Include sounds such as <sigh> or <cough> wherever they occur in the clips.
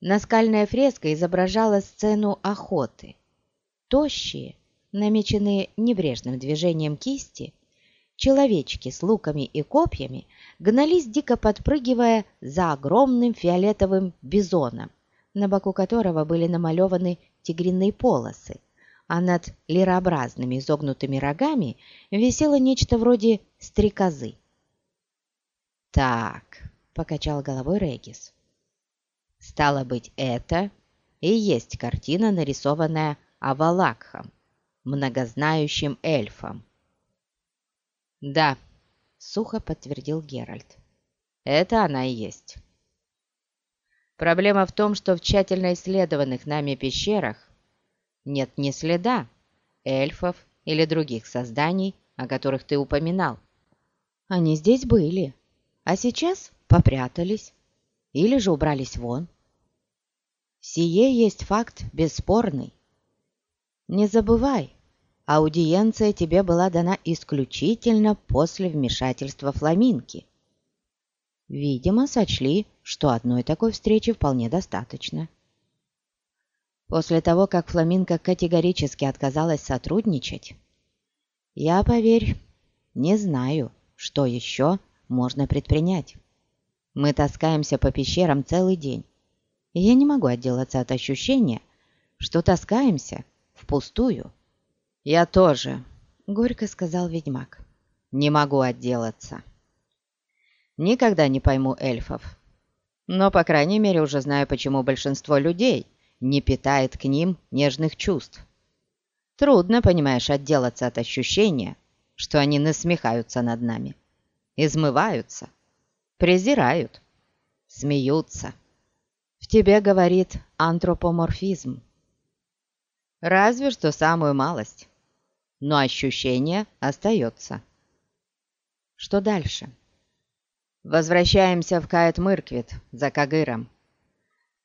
Наскальная фреска изображала сцену охоты. Тощие, намеченные небрежным движением кисти, человечки с луками и копьями гнались, дико подпрыгивая за огромным фиолетовым бизоном, на боку которого были намалеваны тигриные полосы, а над лирообразными изогнутыми рогами висело нечто вроде стрекозы. «Так», — покачал головой Регис, — «стало быть, это и есть картина, нарисованная Авалакхом, многознающим эльфом». «Да», — сухо подтвердил Геральт, — «это она и есть». Проблема в том, что в тщательно исследованных нами пещерах нет ни следа эльфов или других созданий, о которых ты упоминал. Они здесь были, а сейчас попрятались или же убрались вон. Сие есть факт бесспорный. Не забывай, аудиенция тебе была дана исключительно после вмешательства фламинки. Видимо, сочли, что одной такой встречи вполне достаточно. После того, как Фламинка категорически отказалась сотрудничать, я, поверь, не знаю, что еще можно предпринять. Мы таскаемся по пещерам целый день, и я не могу отделаться от ощущения, что таскаемся впустую. «Я тоже», — горько сказал ведьмак, — «не могу отделаться». Никогда не пойму эльфов. Но, по крайней мере, уже знаю, почему большинство людей не питает к ним нежных чувств. Трудно, понимаешь, отделаться от ощущения, что они насмехаются над нами, измываются, презирают, смеются. Тебе говорит антропоморфизм. Разве что самую малость, но ощущение остается. Что дальше? Возвращаемся в Каэт-Мырквит за Кагыром.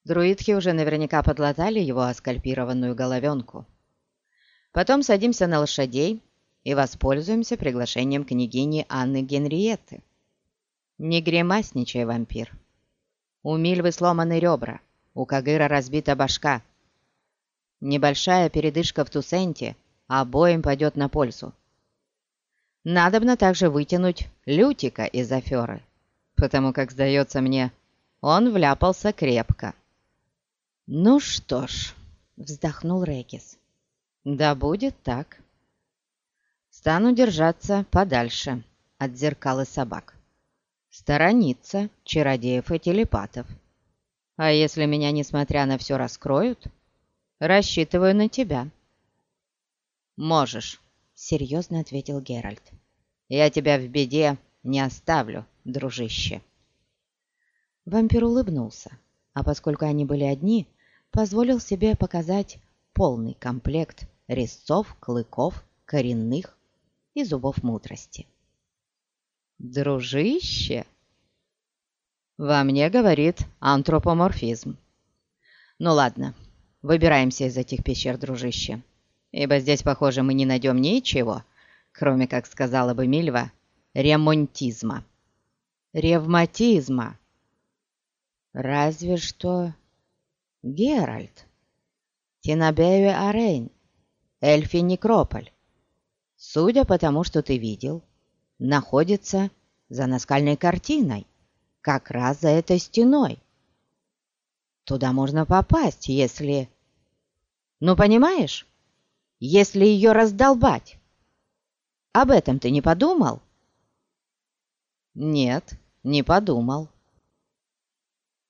Друидки уже наверняка подлатали его оскальпированную головенку. Потом садимся на лошадей и воспользуемся приглашением княгини Анны Генриетты. Не гримасничай, вампир. У Мильвы сломаны ребра, у Кагыра разбита башка. Небольшая передышка в Тусенте обоим пойдет на пользу. Надобно также вытянуть Лютика из аферы потому как, сдается мне, он вляпался крепко. «Ну что ж», — вздохнул Регис, — «да будет так. Стану держаться подальше от зеркал и собак, сторониться чародеев и телепатов. А если меня, несмотря на все, раскроют, рассчитываю на тебя». «Можешь», — серьезно ответил Геральт. «Я тебя в беде не оставлю, дружище». Вампир улыбнулся, а поскольку они были одни, позволил себе показать полный комплект резцов, клыков, коренных и зубов мудрости. «Дружище!» «Во мне, — говорит, — антропоморфизм. Ну ладно, выбираемся из этих пещер, дружище, ибо здесь, похоже, мы не найдем ничего, кроме, как сказала бы Мильва, ремонтизма. Ревматизма. Разве что Геральт, Тинабею Арейн, Эльфи Некрополь, судя по тому, что ты видел, находится за наскальной картиной, как раз за этой стеной. Туда можно попасть, если... Ну, понимаешь? Если ее раздолбать. Об этом ты не подумал? «Нет, не подумал».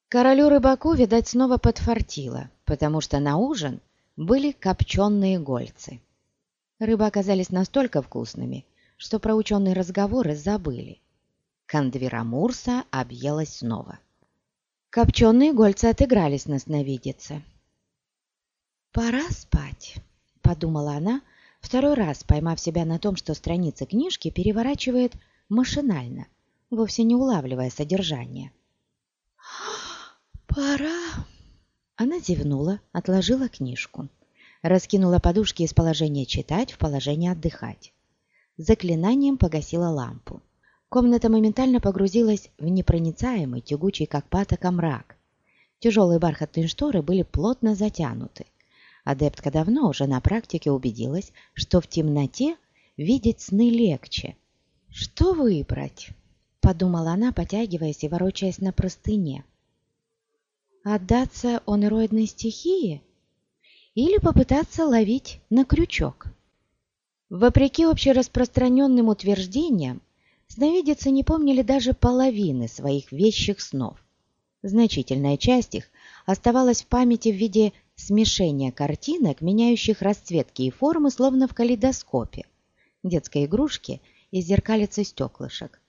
Королю-рыбаку, видать, снова подфартило, потому что на ужин были копченые гольцы. Рыбы оказались настолько вкусными, что про ученые разговоры забыли. Кандвера Мурса объелась снова. Копченые гольцы отыгрались на сновидице. «Пора спать», — подумала она, второй раз поймав себя на том, что страница книжки переворачивает машинально, вовсе не улавливая содержание. «Пора!» Она зевнула, отложила книжку, раскинула подушки из положения читать в положение отдыхать. Заклинанием погасила лампу. Комната моментально погрузилась в непроницаемый, тягучий, как патока, мрак. Тяжелые бархатные шторы были плотно затянуты. Адептка давно уже на практике убедилась, что в темноте видеть сны легче. «Что выбрать?» – подумала она, потягиваясь и ворочаясь на простыне. «Отдаться онероидной стихии? Или попытаться ловить на крючок?» Вопреки общераспространенным утверждениям, сновидицы не помнили даже половины своих вещих снов. Значительная часть их оставалась в памяти в виде смешения картинок, меняющих расцветки и формы, словно в калейдоскопе, детской игрушки из зеркалицы стеклышек.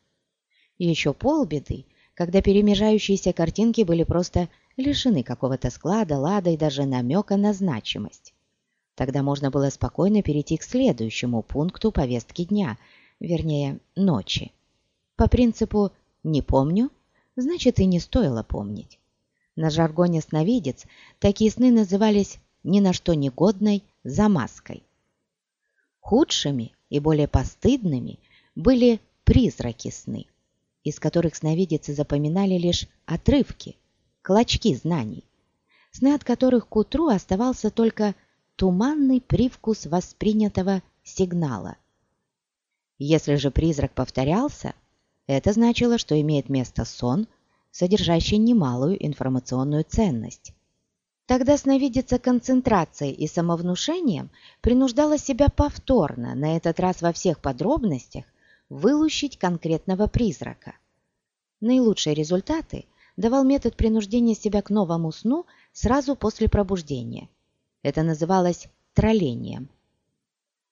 И еще полбеды, когда перемежающиеся картинки были просто лишены какого-то склада, лада и даже намека на значимость. Тогда можно было спокойно перейти к следующему пункту повестки дня, вернее, ночи. По принципу «не помню», значит и не стоило помнить. На жаргоне сновидец такие сны назывались ни на что негодной замазкой. Худшими и более постыдными были призраки сны, из которых сновидицы запоминали лишь отрывки, клочки знаний, сны от которых к утру оставался только туманный привкус воспринятого сигнала. Если же призрак повторялся, это значило, что имеет место сон, содержащий немалую информационную ценность. Тогда сновидица концентрацией и самовнушением принуждала себя повторно, на этот раз во всех подробностях, вылущить конкретного призрака. Наилучшие результаты давал метод принуждения себя к новому сну сразу после пробуждения. Это называлось троллением.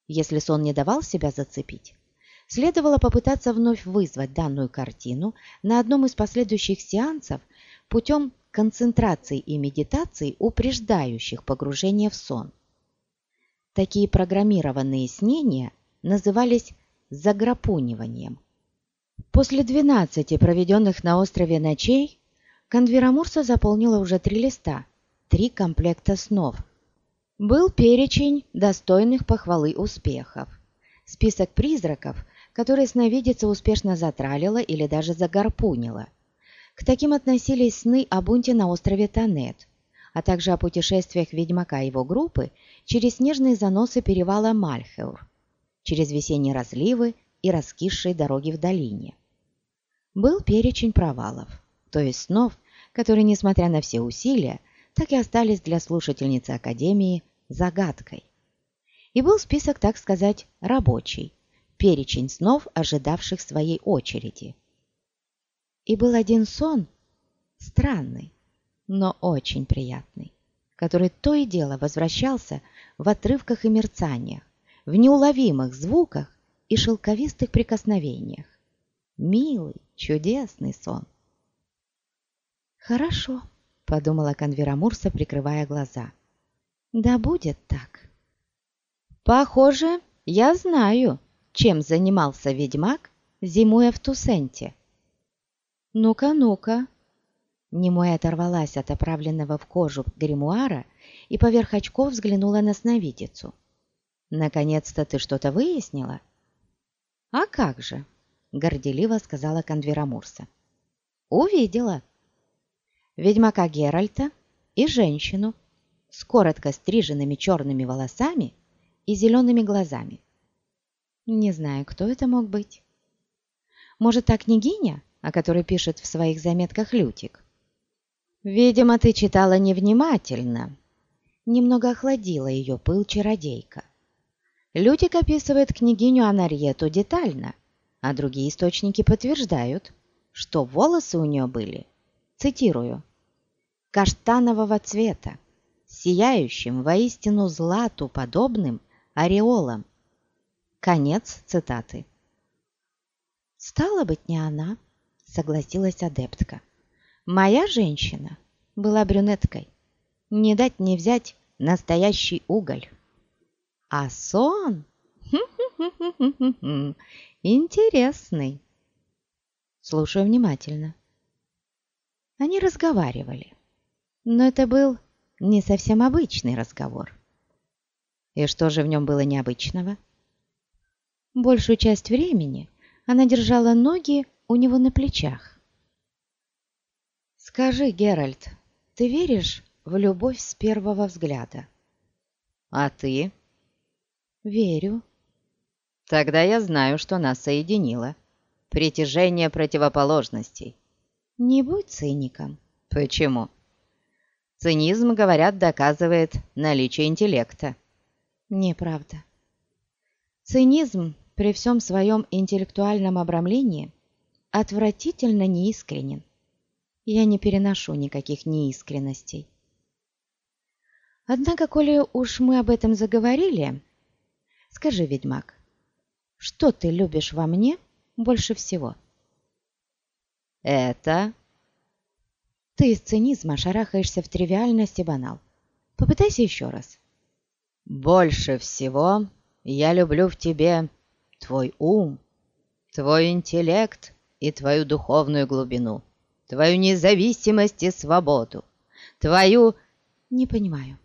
Если сон не давал себя зацепить, следовало попытаться вновь вызвать данную картину на одном из последующих сеансов путем концентрации и медитации, упреждающих погружение в сон. Такие программированные снения назывались заграпуниванием. После 12 проведенных на острове ночей Конверамурса заполнила уже три листа, три комплекта снов. Был перечень достойных похвалы успехов. Список призраков, которые сновидица успешно затралила или даже загарпунила. К таким относились сны о бунте на острове Танет, а также о путешествиях ведьмака и его группы через снежные заносы перевала Мальхеур, через весенние разливы и раскисшие дороги в долине. Был перечень провалов, то есть снов, которые, несмотря на все усилия, так и остались для слушательницы Академии загадкой. И был список, так сказать, рабочий, перечень снов, ожидавших своей очереди. И был один сон, странный, но очень приятный, который то и дело возвращался в отрывках и мерцаниях, в неуловимых звуках и шелковистых прикосновениях. Милый, чудесный сон. «Хорошо», — подумала Конвера Мурса, прикрывая глаза. «Да будет так». «Похоже, я знаю, чем занимался ведьмак, зимуя в Тусенте. «Ну-ка, ну-ка!» Немоя оторвалась от оправленного в кожу гримуара и поверх очков взглянула на сновидицу. «Наконец-то ты что-то выяснила?» «А как же!» — горделиво сказала Конвера Мурса. «Увидела!» Ведьмака Геральта и женщину с коротко стриженными черными волосами и зелеными глазами. Не знаю, кто это мог быть. Может, та княгиня, о которой пишет в своих заметках Лютик? Видимо, ты читала невнимательно. Немного охладила ее пыл чародейка. Лютик описывает княгиню Анарьету детально, а другие источники подтверждают, что волосы у нее были, цитирую, «каштанового цвета, сияющим воистину злату подобным ореолом, Конец цитаты. «Стало быть, не она», — согласилась адептка. «Моя женщина была брюнеткой. Не дать не взять настоящий уголь. А сон? <laughs> Интересный. Слушаю внимательно. Они разговаривали, но это был не совсем обычный разговор. И что же в нем было необычного? Большую часть времени она держала ноги у него на плечах. «Скажи, Геральт, ты веришь в любовь с первого взгляда. А ты? Верю. Тогда я знаю, что нас соединило. Притяжение противоположностей. Не будь циником. Почему? Цинизм, говорят, доказывает наличие интеллекта. Неправда. Цинизм при всем своем интеллектуальном обрамлении отвратительно неискренен. Я не переношу никаких неискренностей. Однако, коли уж мы об этом заговорили, скажи, ведьмак, что ты любишь во мне больше всего? Это... Ты из цинизма шарахаешься в тривиальность и банал. Попытайся еще раз. Больше всего я люблю в тебе твой ум, твой интеллект и твою духовную глубину, твою независимость и свободу, твою... Не понимаю,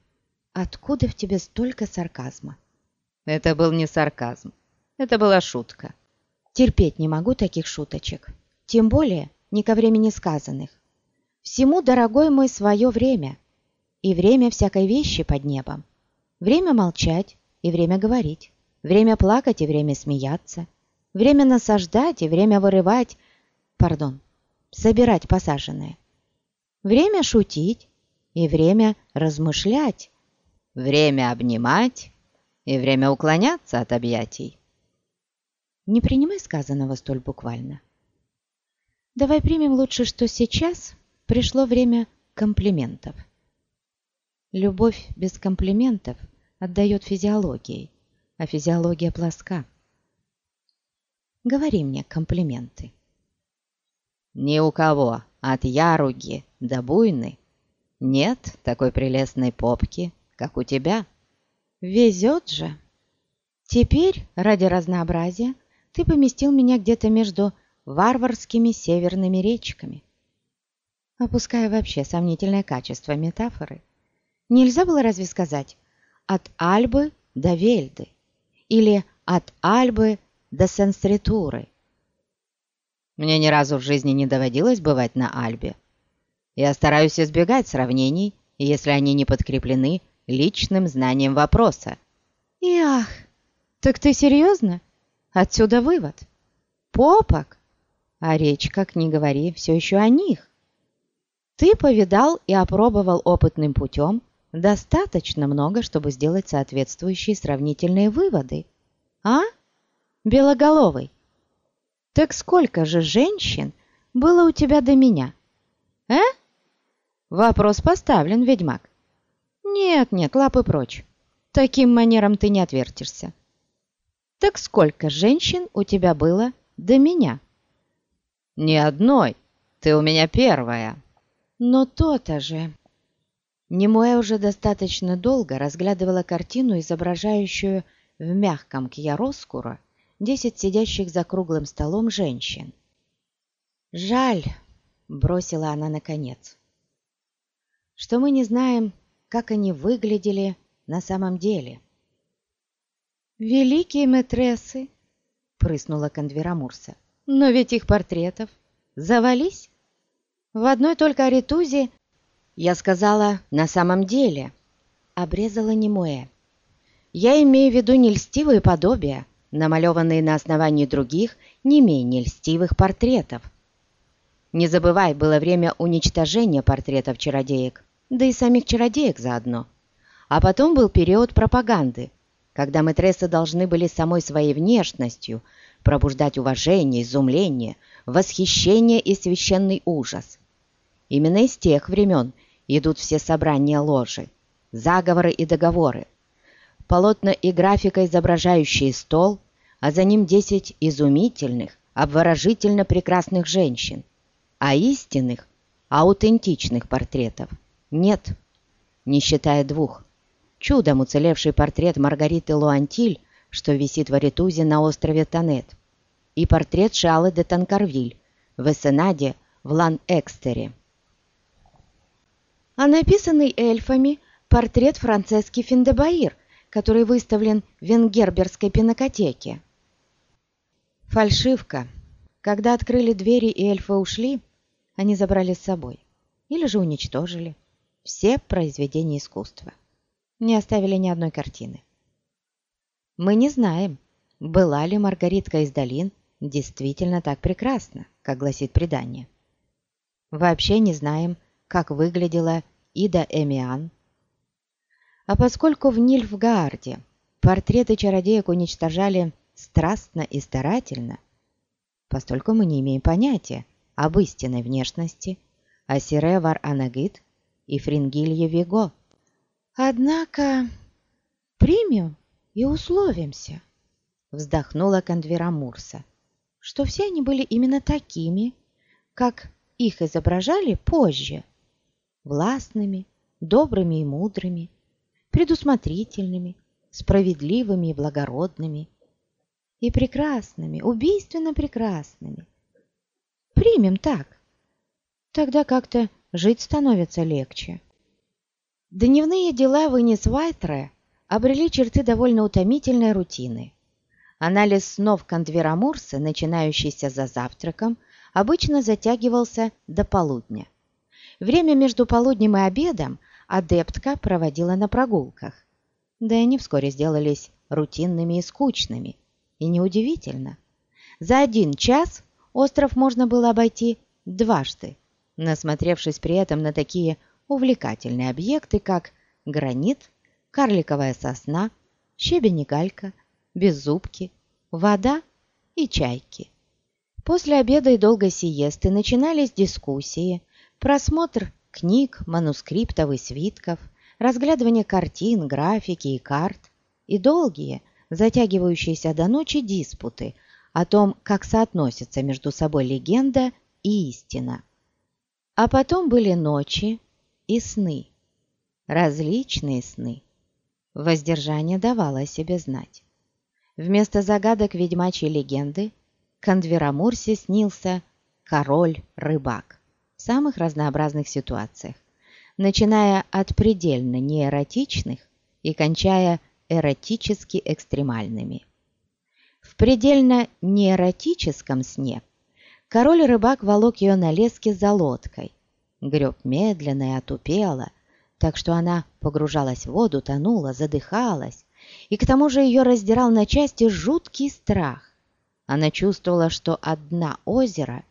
откуда в тебе столько сарказма? Это был не сарказм, это была шутка. Терпеть не могу таких шуточек, тем более не ко времени сказанных. Всему, дорогой мой, свое время, и время всякой вещи под небом. Время молчать и время говорить, время плакать и время смеяться, время насаждать и время вырывать, пардон, собирать посаженное, время шутить и время размышлять, время обнимать и время уклоняться от объятий. Не принимай сказанного столь буквально. Давай примем лучше, что сейчас пришло время комплиментов. Любовь без комплиментов отдает физиологией, а физиология плоска. Говори мне комплименты. Ни у кого от яруги до буйны нет такой прелестной попки, как у тебя. Везет же. Теперь, ради разнообразия, ты поместил меня где-то между варварскими северными речками. Опуская вообще сомнительное качество метафоры, нельзя было разве сказать «от Альбы до Вельды» или «от Альбы до Сенстритуры»? Мне ни разу в жизни не доводилось бывать на Альбе. Я стараюсь избегать сравнений, если они не подкреплены личным знанием вопроса. И ах, так ты серьезно? Отсюда вывод. Попок, а речь, как ни говори, все еще о них. Ты повидал и опробовал опытным путем достаточно много, чтобы сделать соответствующие сравнительные выводы. А, Белоголовый? Так сколько же женщин было у тебя до меня? Э? Вопрос поставлен, ведьмак. Нет, нет, лапы прочь. Таким манером ты не отвертишься. Так сколько женщин у тебя было до меня? Ни одной. Ты у меня первая. Но то-то же. Немоя уже достаточно долго разглядывала картину, изображающую в мягком кьяроскура десять сидящих за круглым столом женщин. «Жаль», — бросила она наконец, — «что мы не знаем, как они выглядели на самом деле». «Великие мэтрессы», — прыснула Кондвера Мурса, — «но ведь их портретов завались. В одной только Аритузе я сказала «на самом деле», — обрезала Немуэ. Я имею в виду не льстивые подобия, намалеванные на основании других, не менее льстивых портретов. Не забывай, было время уничтожения портретов чародеек, да и самих чародеек заодно. А потом был период пропаганды, когда мэтрессы должны были самой своей внешностью пробуждать уважение, изумление, восхищение и священный ужас. Именно из тех времен идут все собрания ложи, заговоры и договоры. Полотна и графика, изображающие стол, а за ним десять изумительных, обворожительно прекрасных женщин, а истинных, аутентичных портретов нет, не считая двух. Чудом уцелевший портрет Маргариты Луантиль, что висит в Аритузе на острове Танет, и портрет Шалы де Танкарвиль в Эссенаде в Лан-Экстере а написанный эльфами портрет Францески Финдебаир, который выставлен в Венгерберской пинокотеке. Фальшивка. Когда открыли двери и эльфы ушли, они забрали с собой. Или же уничтожили. все произведения искусства. Не оставили ни одной картины. Мы не знаем, была ли Маргаритка из долин действительно так прекрасна, как гласит предание. Вообще не знаем, как выглядела Ида Эмиан. А поскольку в Нильфгаарде портреты чародеек уничтожали страстно и старательно, постольку мы не имеем понятия об истинной внешности Асире Вар-Анагит и Фрингилье Виго. Однако примем и условимся, вздохнула Кандвера Мурса, что все они были именно такими, как их изображали позже, властными, добрыми и мудрыми, предусмотрительными, справедливыми и благородными, и прекрасными, убийственно прекрасными. Примем так. Тогда как-то жить становится легче. Дневные дела вынес Вайтре обрели черты довольно утомительной рутины. Анализ снов Кандвера Мурса, начинающийся за завтраком, обычно затягивался до полудня. Время между полуднем и обедом адептка проводила на прогулках. Да и они вскоре сделались рутинными и скучными. И неудивительно. За один час остров можно было обойти дважды, насмотревшись при этом на такие увлекательные объекты, как гранит, карликовая сосна, щебень и галька, беззубки, вода и чайки. После обеда и долгой сиесты начинались дискуссии, просмотр книг, манускриптов и свитков, разглядывание картин, графики и карт и долгие, затягивающиеся до ночи диспуты о том, как соотносятся между собой легенда и истина. А потом были ночи и сны, различные сны. Воздержание давало о себе знать. Вместо загадок ведьмачьей легенды Кандверамурсе снился король-рыбак самых разнообразных ситуациях, начиная от предельно неэротичных и кончая эротически экстремальными. В предельно неэротическом сне король-рыбак волок ее на леске за лодкой, греб медленно и отупело, так что она погружалась в воду, тонула, задыхалась, и к тому же ее раздирал на части жуткий страх. Она чувствовала, что одна озеро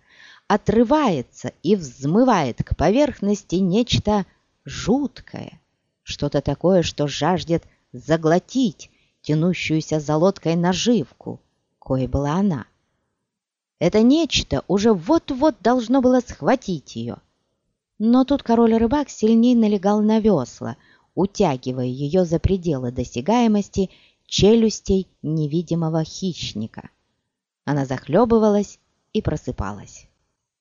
отрывается и взмывает к поверхности нечто жуткое, что-то такое, что жаждет заглотить тянущуюся за лодкой наживку, кое была она. Это нечто уже вот-вот должно было схватить ее. Но тут король-рыбак сильнее налегал на весла, утягивая ее за пределы досягаемости челюстей невидимого хищника. Она захлебывалась и просыпалась.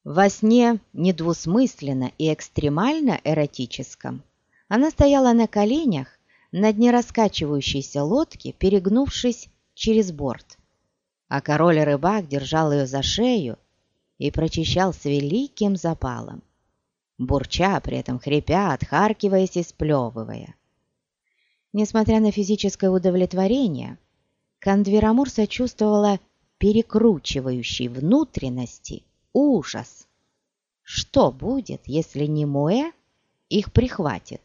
Во сне недвусмысленно и экстремально эротическом она стояла на коленях на дне раскачивающейся лодки, перегнувшись через борт. А король-рыбак держал ее за шею и прочищал с великим запалом, бурча, при этом хрипя, отхаркиваясь и сплевывая. Несмотря на физическое удовлетворение, Кандверамур сочувствовала перекручивающей внутренности ужас. Что будет, если Немуэ их прихватит?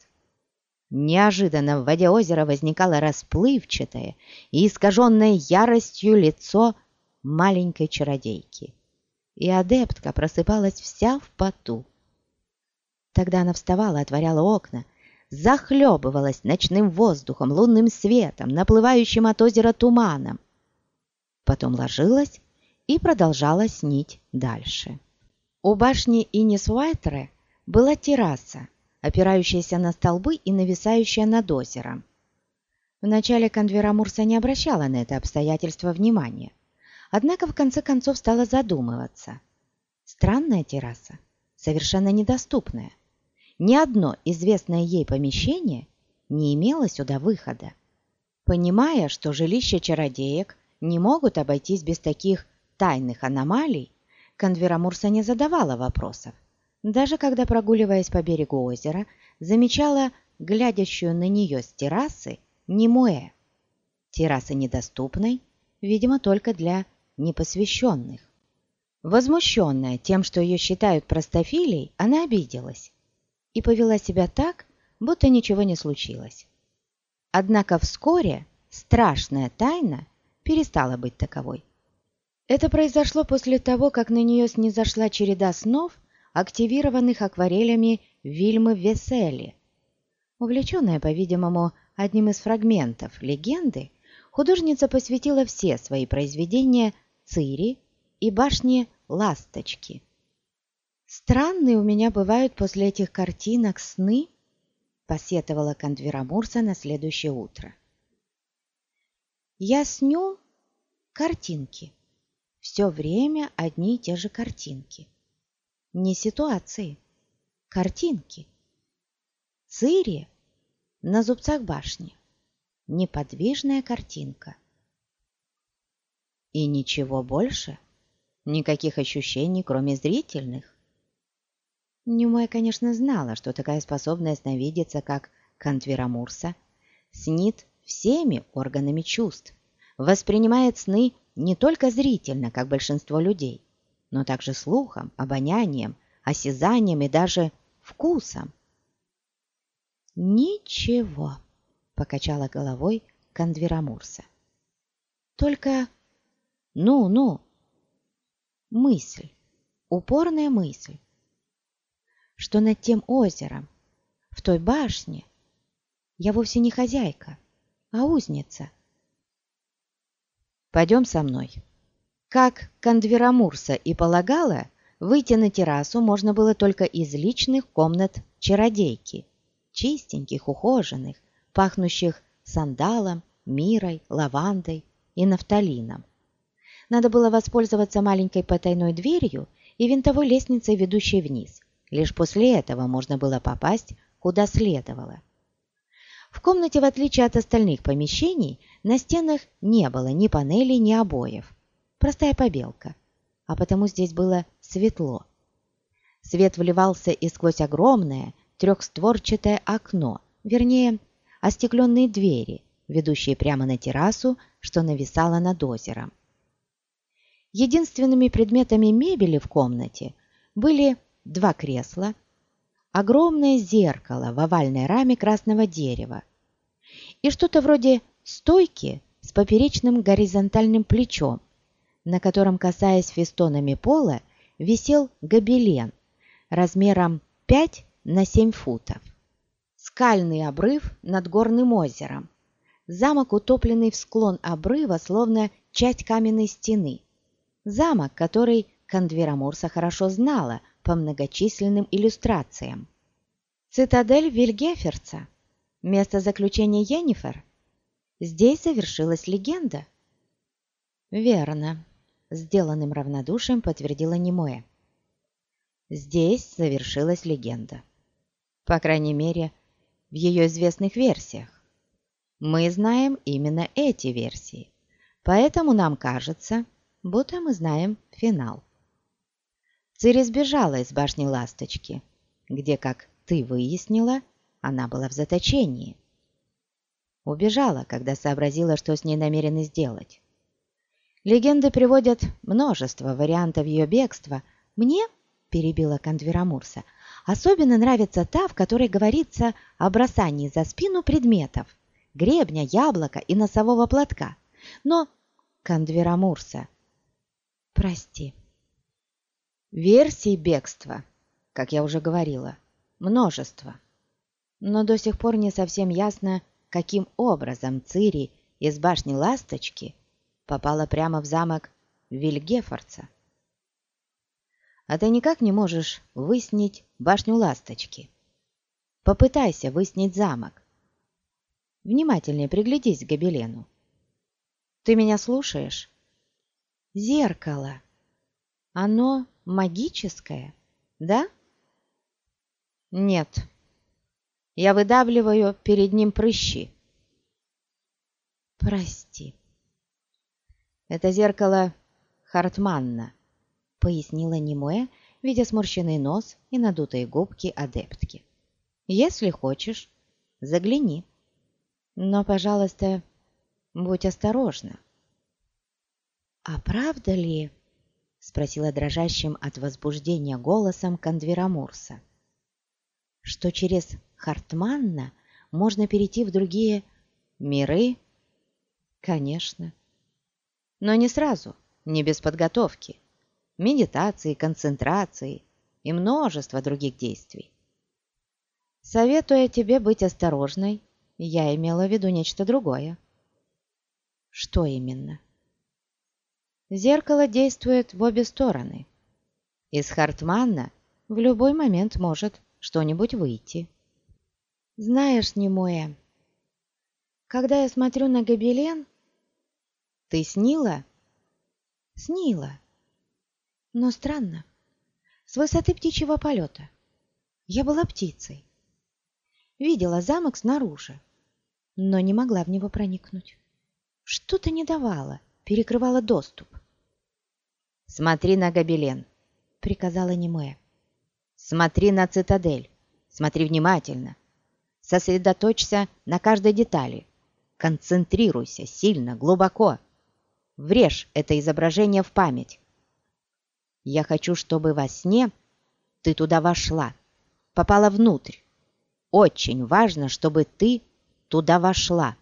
Неожиданно в воде озера возникало расплывчатое и искаженное яростью лицо маленькой чародейки. И адептка просыпалась вся в поту. Тогда она вставала, отворяла окна, захлебывалась ночным воздухом, лунным светом, наплывающим от озера туманом. Потом ложилась и продолжала снить дальше. У башни Инис Уайтре была терраса, опирающаяся на столбы и нависающая над озером. Вначале Канвера Мурса не обращала на это обстоятельство внимания, однако в конце концов стала задумываться. Странная терраса, совершенно недоступная. Ни одно известное ей помещение не имело сюда выхода. Понимая, что жилища чародеек не могут обойтись без таких тайных аномалий, Канвера Мурса не задавала вопросов даже когда, прогуливаясь по берегу озера, замечала глядящую на нее с террасы Немуэ. Террасы недоступной, видимо, только для непосвященных. Возмущенная тем, что ее считают простофилей, она обиделась и повела себя так, будто ничего не случилось. Однако вскоре страшная тайна перестала быть таковой. Это произошло после того, как на нее снизошла череда снов, активированных акварелями Вильмы Весели. Увлеченная, по-видимому, одним из фрагментов легенды, художница посвятила все свои произведения Цири и башне Ласточки. «Странные у меня бывают после этих картинок сны», — посетовала Кандвера Мурса на следующее утро. «Я сню картинки. Все время одни и те же картинки. Не ситуации, картинки. Цири на зубцах башни. Неподвижная картинка. И ничего больше, никаких ощущений, кроме зрительных. Нюмая, конечно, знала, что такая способность сновидеться, как Кантвера Мурса, снит всеми органами чувств, воспринимает сны не только зрительно, как большинство людей, но также слухом, обонянием, осязанием и даже вкусом. «Ничего», — покачала головой Кандверамурса. «Только... ну-ну, мысль, упорная мысль, что над тем озером, в той башне, я вовсе не хозяйка, а узница». «Пойдем со мной». Как Кандверамурса и полагала, выйти на террасу можно было только из личных комнат чародейки – чистеньких, ухоженных, пахнущих сандалом, мирой, лавандой и нафталином. Надо было воспользоваться маленькой потайной дверью и винтовой лестницей, ведущей вниз. Лишь после этого можно было попасть, куда следовало. В комнате, в отличие от остальных помещений, на стенах не было ни панелей, ни обоев. Простая побелка. А потому здесь было светло. Свет вливался и сквозь огромное, трехстворчатое окно, вернее, остекленные двери, ведущие прямо на террасу, что нависала над озером. Единственными предметами мебели в комнате были два кресла, огромное зеркало в овальной раме красного дерева и что-то вроде стойки с поперечным горизонтальным плечом, на котором, касаясь фестонами пола, висел гобелен размером 5 на 7 футов. Скальный обрыв над горным озером. Замок, утопленный в склон обрыва, словно часть каменной стены. Замок, который Кандверамурса хорошо знала по многочисленным иллюстрациям. Цитадель Вильгеферца. Место заключения Йеннифер. Здесь завершилась легенда. Верно. Сделанным равнодушием подтвердила Немоя. Здесь завершилась легенда по крайней мере, в ее известных версиях. Мы знаем именно эти версии, поэтому нам кажется, будто мы знаем финал. Цири сбежала из башни Ласточки, где, как ты выяснила, она была в заточении. Убежала, когда сообразила, что с ней намерены сделать. Легенды приводят множество вариантов ее бегства. Мне, перебила Кандверамурса, Особенно нравится та, в которой говорится о бросании за спину предметов, гребня, яблока и носового платка. Но Кандвера Мурса, прости. Версий бегства, как я уже говорила, множество. Но до сих пор не совсем ясно, каким образом Цири из башни Ласточки попала прямо в замок Вильгефорца а ты никак не можешь выснить башню ласточки. Попытайся выснить замок. Внимательнее приглядись к гобелену. Ты меня слушаешь? Зеркало. Оно магическое, да? Нет. Я выдавливаю перед ним прыщи. Прости. Это зеркало Хартманна пояснила Немуэ, видя сморщенный нос и надутые губки адептки. «Если хочешь, загляни. Но, пожалуйста, будь осторожна». «А правда ли?» — спросила дрожащим от возбуждения голосом Кандвера Мурса. «Что через Хартманна можно перейти в другие миры? Конечно. Но не сразу, не без подготовки, медитации, концентрации и множество других действий. Советуя тебе быть осторожной, я имела в виду нечто другое. Что именно? Зеркало действует в обе стороны. Из Хартманна в любой момент может что-нибудь выйти. Знаешь, Немоя, когда я смотрю на гобелен... Ты снила? Снила. Но странно. С высоты птичьего полета. Я была птицей. Видела замок снаружи, но не могла в него проникнуть. Что-то не давало, перекрывало доступ. «Смотри на гобелен», — приказала Немея. «Смотри на цитадель, смотри внимательно. Сосредоточься на каждой детали. Концентрируйся сильно, глубоко. Врежь это изображение в память. Я хочу, чтобы во сне ты туда вошла, попала внутрь. Очень важно, чтобы ты туда вошла.